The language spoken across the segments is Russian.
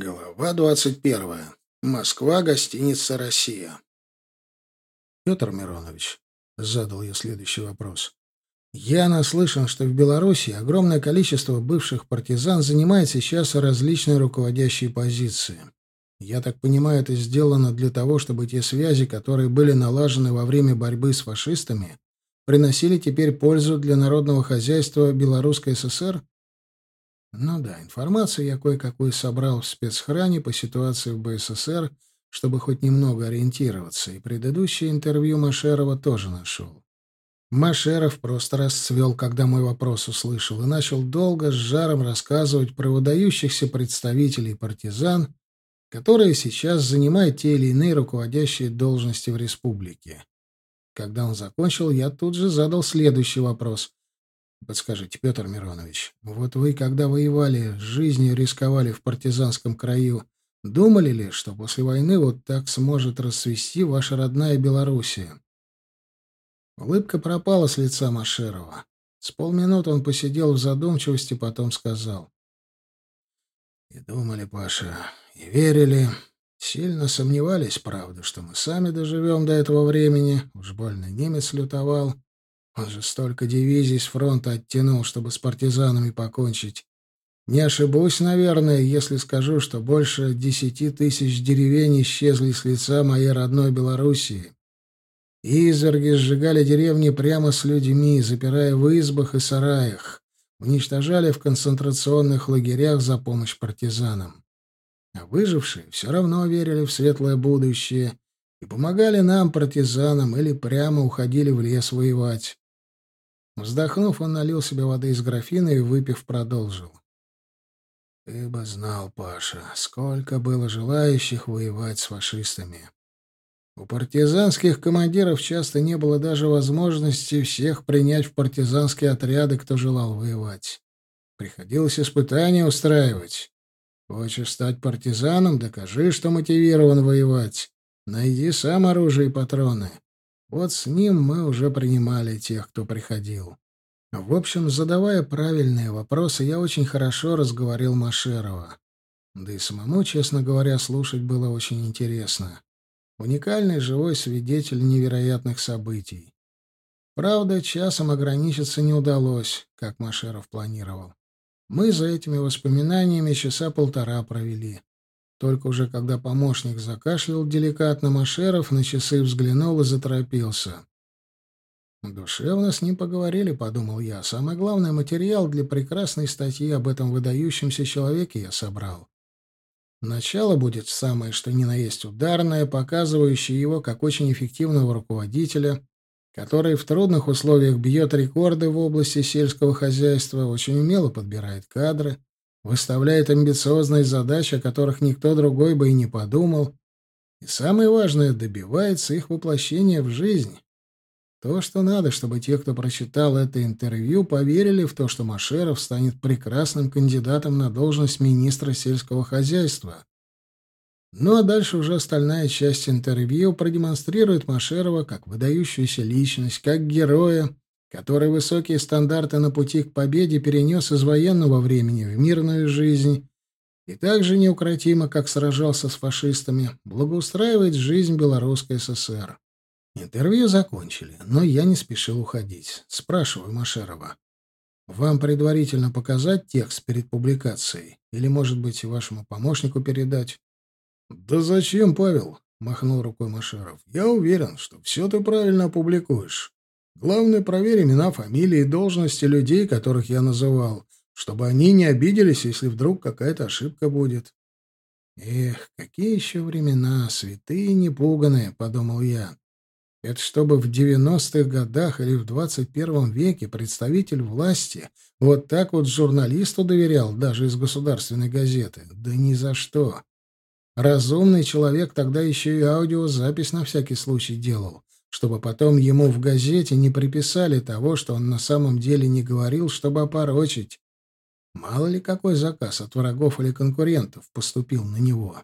Глава 21. Москва, гостиница «Россия». Петр Миронович, задал я следующий вопрос. Я наслышан, что в Беларуси огромное количество бывших партизан занимает сейчас различные руководящие позиции. Я так понимаю, это сделано для того, чтобы те связи, которые были налажены во время борьбы с фашистами, приносили теперь пользу для народного хозяйства Белорусской ССР? Ну да, информацию я кое-какую собрал в спецхране по ситуации в БССР, чтобы хоть немного ориентироваться, и предыдущее интервью Машерова тоже нашел. Машеров просто расцвел, когда мой вопрос услышал, и начал долго с жаром рассказывать про выдающихся представителей партизан, которые сейчас занимают те или иные руководящие должности в республике. Когда он закончил, я тут же задал следующий вопрос. Подскажите, Петр Миронович, вот вы, когда воевали, жизнью рисковали в партизанском краю, думали ли, что после войны вот так сможет расцвести ваша родная Белоруссия? Улыбка пропала с лица Машерова. С полминуты он посидел в задумчивости, потом сказал. «И думали, Паша, и верили. Сильно сомневались, правда, что мы сами доживем до этого времени. Уж больно немец лютовал. Он же столько дивизий с фронта оттянул, чтобы с партизанами покончить. Не ошибусь, наверное, если скажу, что больше десяти тысяч деревень исчезли с лица моей родной Белоруссии. Изверги сжигали деревни прямо с людьми, запирая в избах и сараях, уничтожали в концентрационных лагерях за помощь партизанам. А выжившие все равно верили в светлое будущее и помогали нам, партизанам, или прямо уходили в лес воевать. Вздохнув, он налил себе воды из графина и, выпив, продолжил. «Ты бы знал, Паша, сколько было желающих воевать с фашистами. У партизанских командиров часто не было даже возможности всех принять в партизанские отряды, кто желал воевать. Приходилось испытания устраивать. Хочешь стать партизаном — докажи, что мотивирован воевать. Найди сам оружие и патроны. Вот с ним мы уже принимали тех, кто приходил. В общем, задавая правильные вопросы, я очень хорошо разговорил Машерова. Да и самому, честно говоря, слушать было очень интересно. Уникальный живой свидетель невероятных событий. Правда, часом ограничиться не удалось, как Машеров планировал. Мы за этими воспоминаниями часа полтора провели. Только уже когда помощник закашлял деликатно, Машеров на часы взглянул и заторопился. «Душевно с ним поговорили», — подумал я. «Самое главное, материал для прекрасной статьи об этом выдающемся человеке я собрал. Начало будет самое, что ни на есть ударное, показывающее его как очень эффективного руководителя, который в трудных условиях бьет рекорды в области сельского хозяйства, очень умело подбирает кадры, выставляет амбициозные задачи, о которых никто другой бы и не подумал, и самое важное, добивается их воплощения в жизнь. То, что надо, чтобы те, кто прочитал это интервью, поверили в то, что Машеров станет прекрасным кандидатом на должность министра сельского хозяйства. Ну а дальше уже остальная часть интервью продемонстрирует Машерова как выдающуюся личность, как героя, который высокие стандарты на пути к победе перенес из военного времени в мирную жизнь и так же неукротимо, как сражался с фашистами, благоустраивает жизнь Белорусской ССР. Интервью закончили, но я не спешил уходить. Спрашиваю Машерова. Вам предварительно показать текст перед публикацией? Или, может быть, вашему помощнику передать? — Да зачем, Павел? — махнул рукой Машеров. — Я уверен, что все ты правильно опубликуешь. Главное, проверь имена, фамилии и должности людей, которых я называл, чтобы они не обиделись, если вдруг какая-то ошибка будет. Эх, какие еще времена, святые непуганные, — подумал я. Это чтобы в девяностых годах или в двадцать первом веке представитель власти вот так вот журналисту доверял, даже из государственной газеты. Да ни за что. Разумный человек тогда еще и аудиозапись на всякий случай делал, чтобы потом ему в газете не приписали того, что он на самом деле не говорил, чтобы опорочить. Мало ли какой заказ от врагов или конкурентов поступил на него.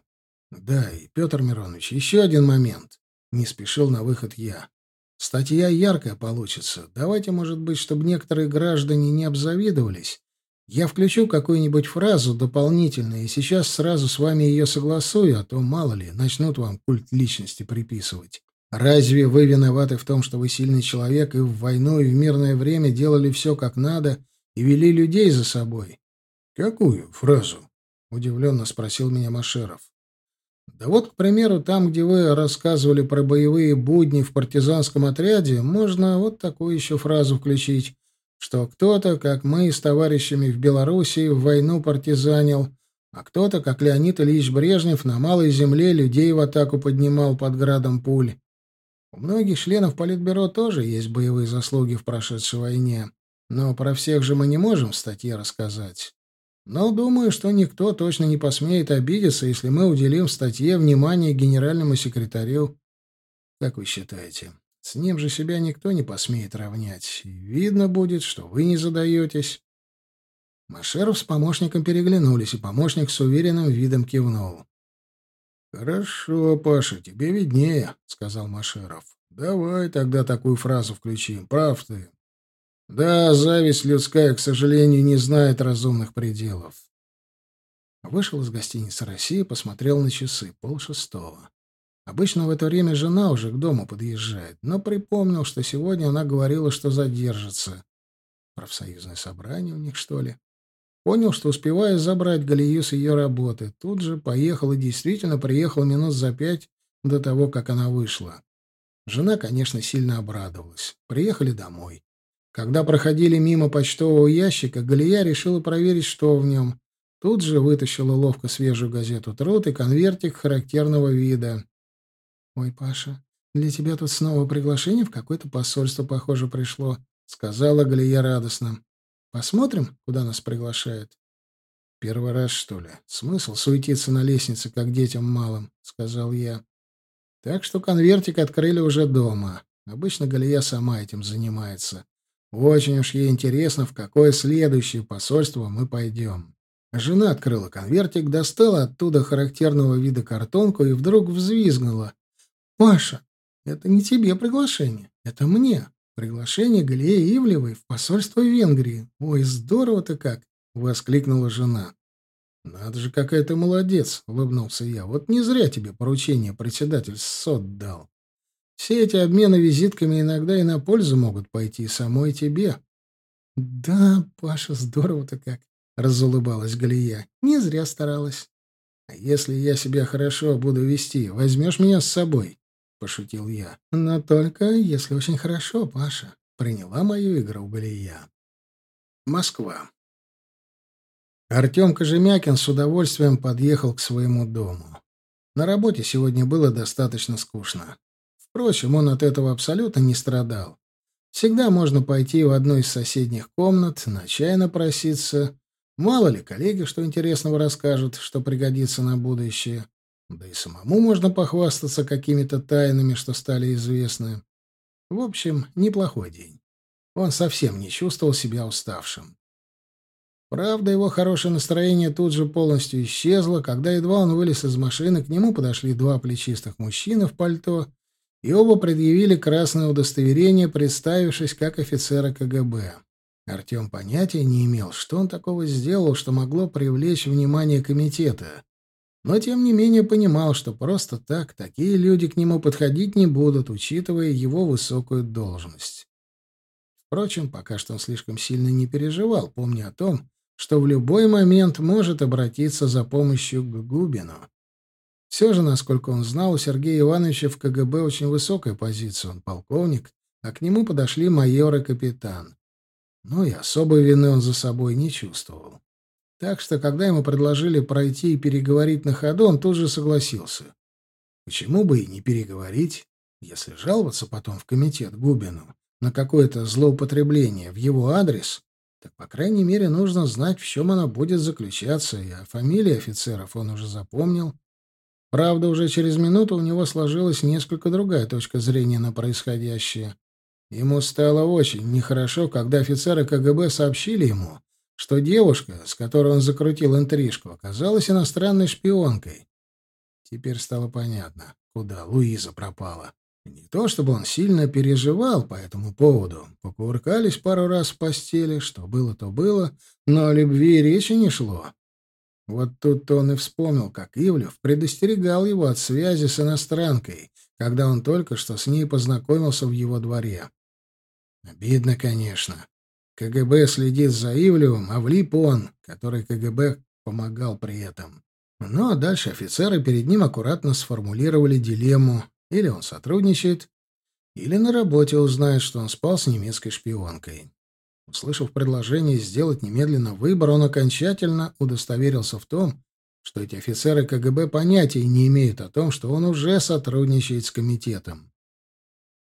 Да, и Петр Миронович, еще один момент. Не спешил на выход я. Статья яркая получится. Давайте, может быть, чтобы некоторые граждане не обзавидовались. Я включу какую-нибудь фразу дополнительную и сейчас сразу с вами ее согласую, а то, мало ли, начнут вам культ личности приписывать. Разве вы виноваты в том, что вы сильный человек и в войну, и в мирное время делали все как надо и вели людей за собой? — Какую фразу? — удивленно спросил меня Машеров. — Да вот, к примеру, там, где вы рассказывали про боевые будни в партизанском отряде, можно вот такую еще фразу включить, что кто-то, как мы с товарищами в Белоруссии, в войну партизанил, а кто-то, как Леонид Ильич Брежнев, на Малой Земле людей в атаку поднимал под градом пуль. У многих членов Политбюро тоже есть боевые заслуги в прошедшей войне, но про всех же мы не можем в статье рассказать. Но думаю, что никто точно не посмеет обидеться, если мы уделим в статье внимание генеральному секретарю. Как вы считаете, с ним же себя никто не посмеет равнять. Видно будет, что вы не задаетесь. Машеров с помощником переглянулись, и помощник с уверенным видом кивнул. «Хорошо, Паша, тебе виднее», — сказал Машеров. «Давай тогда такую фразу включим. Прав ты». «Да, зависть людская, к сожалению, не знает разумных пределов». Вышел из гостиницы России, посмотрел на часы, полшестого. Обычно в это время жена уже к дому подъезжает, но припомнил, что сегодня она говорила, что задержится. Профсоюзное собрание у них, что ли? Понял, что успеваю забрать Галию с ее работы. Тут же поехал и действительно приехал минут за пять до того, как она вышла. Жена, конечно, сильно обрадовалась. Приехали домой. Когда проходили мимо почтового ящика, Галия решила проверить, что в нем. Тут же вытащила ловко свежую газету «Труд» и конвертик характерного вида. «Ой, Паша, для тебя тут снова приглашение в какое-то посольство, похоже, пришло», — сказала Галия радостно. Посмотрим, куда нас приглашают. Первый раз, что ли? Смысл суетиться на лестнице, как детям малым, сказал я. Так что конвертик открыли уже дома. Обычно Галия сама этим занимается. Очень уж ей интересно, в какое следующее посольство мы пойдем. Жена открыла конвертик, достала оттуда характерного вида картонку и вдруг взвизгнула. «Маша, это не тебе приглашение, это мне. Приглашение Галии Ивлевой в посольство Венгрии. Ой, здорово-то как! — воскликнула жена. «Надо же, какая ты молодец!» — улыбнулся я. «Вот не зря тебе поручение председатель СОД дал. Все эти обмены визитками иногда и на пользу могут пойти самой тебе». «Да, Паша, здорово-то как!» — разулыбалась Галия. «Не зря старалась. А если я себя хорошо буду вести, возьмешь меня с собой?» пошутил я. «Но только, если очень хорошо, Паша». Приняла мою игру Галия. Москва. Артем Кожемякин с удовольствием подъехал к своему дому. На работе сегодня было достаточно скучно. Впрочем, он от этого абсолютно не страдал. Всегда можно пойти в одну из соседних комнат, на чай напроситься. Мало ли, коллеги что интересного расскажут, что пригодится на будущее. Да и самому можно похвастаться какими-то тайнами, что стали известны. В общем, неплохой день. Он совсем не чувствовал себя уставшим. Правда, его хорошее настроение тут же полностью исчезло, когда едва он вылез из машины, к нему подошли два плечистых мужчины в пальто, и оба предъявили красное удостоверение, представившись как офицера КГБ. Артем понятия не имел, что он такого сделал, что могло привлечь внимание комитета но тем не менее понимал, что просто так такие люди к нему подходить не будут, учитывая его высокую должность. Впрочем, пока что он слишком сильно не переживал, помня о том, что в любой момент может обратиться за помощью к Губину. Все же, насколько он знал, у Сергея Ивановича в КГБ очень высокая позиция, он полковник, а к нему подошли майор и капитан. Ну и особой вины он за собой не чувствовал. Так что, когда ему предложили пройти и переговорить на ходу, он тут же согласился. Почему бы и не переговорить, если жаловаться потом в комитет Губину на какое-то злоупотребление в его адрес, так, по крайней мере, нужно знать, в чем оно будет заключаться, и о фамилии офицеров он уже запомнил. Правда, уже через минуту у него сложилась несколько другая точка зрения на происходящее. Ему стало очень нехорошо, когда офицеры КГБ сообщили ему, что девушка, с которой он закрутил интрижку, оказалась иностранной шпионкой. Теперь стало понятно, куда Луиза пропала. Не то чтобы он сильно переживал по этому поводу. Покувыркались пару раз в постели, что было, то было, но о любви речи не шло. Вот тут-то он и вспомнил, как Ивлев предостерегал его от связи с иностранкой, когда он только что с ней познакомился в его дворе. Обидно, конечно. КГБ следит за Ивлевым, а влип он, который КГБ помогал при этом. Ну а дальше офицеры перед ним аккуратно сформулировали дилемму. Или он сотрудничает, или на работе узнает, что он спал с немецкой шпионкой. Услышав предложение сделать немедленно выбор, он окончательно удостоверился в том, что эти офицеры КГБ понятия не имеют о том, что он уже сотрудничает с комитетом.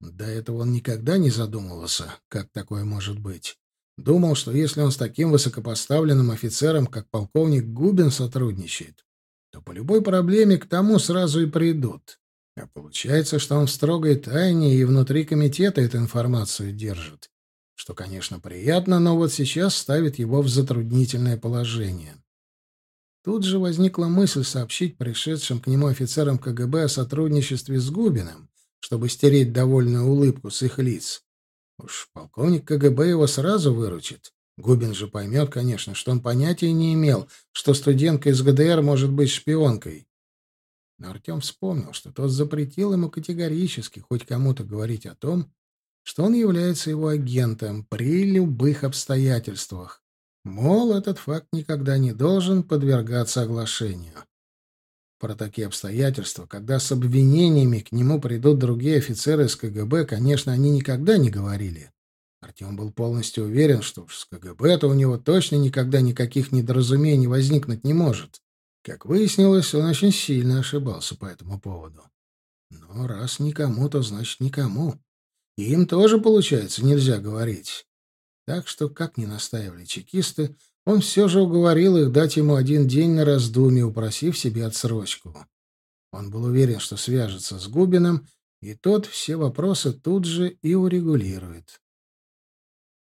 До этого он никогда не задумывался, как такое может быть. Думал, что если он с таким высокопоставленным офицером, как полковник Губин, сотрудничает, то по любой проблеме к тому сразу и придут. А получается, что он в строгой тайне и внутри комитета эту информацию держит, что, конечно, приятно, но вот сейчас ставит его в затруднительное положение. Тут же возникла мысль сообщить пришедшим к нему офицерам КГБ о сотрудничестве с Губиным, чтобы стереть довольную улыбку с их лиц. Уж полковник КГБ его сразу выручит. Губин же поймет, конечно, что он понятия не имел, что студентка из ГДР может быть шпионкой. Но Артем вспомнил, что тот запретил ему категорически хоть кому-то говорить о том, что он является его агентом при любых обстоятельствах. Мол, этот факт никогда не должен подвергаться оглашению. Про такие обстоятельства, когда с обвинениями к нему придут другие офицеры из КГБ, конечно, они никогда не говорили. Артем был полностью уверен, что с КГБ-то у него точно никогда никаких недоразумений возникнуть не может. Как выяснилось, он очень сильно ошибался по этому поводу. Но раз никому, то значит никому. И им тоже, получается, нельзя говорить. Так что, как ни настаивали чекисты, он все же уговорил их дать ему один день на раздумье, упросив себе отсрочку. Он был уверен, что свяжется с Губиным, и тот все вопросы тут же и урегулирует.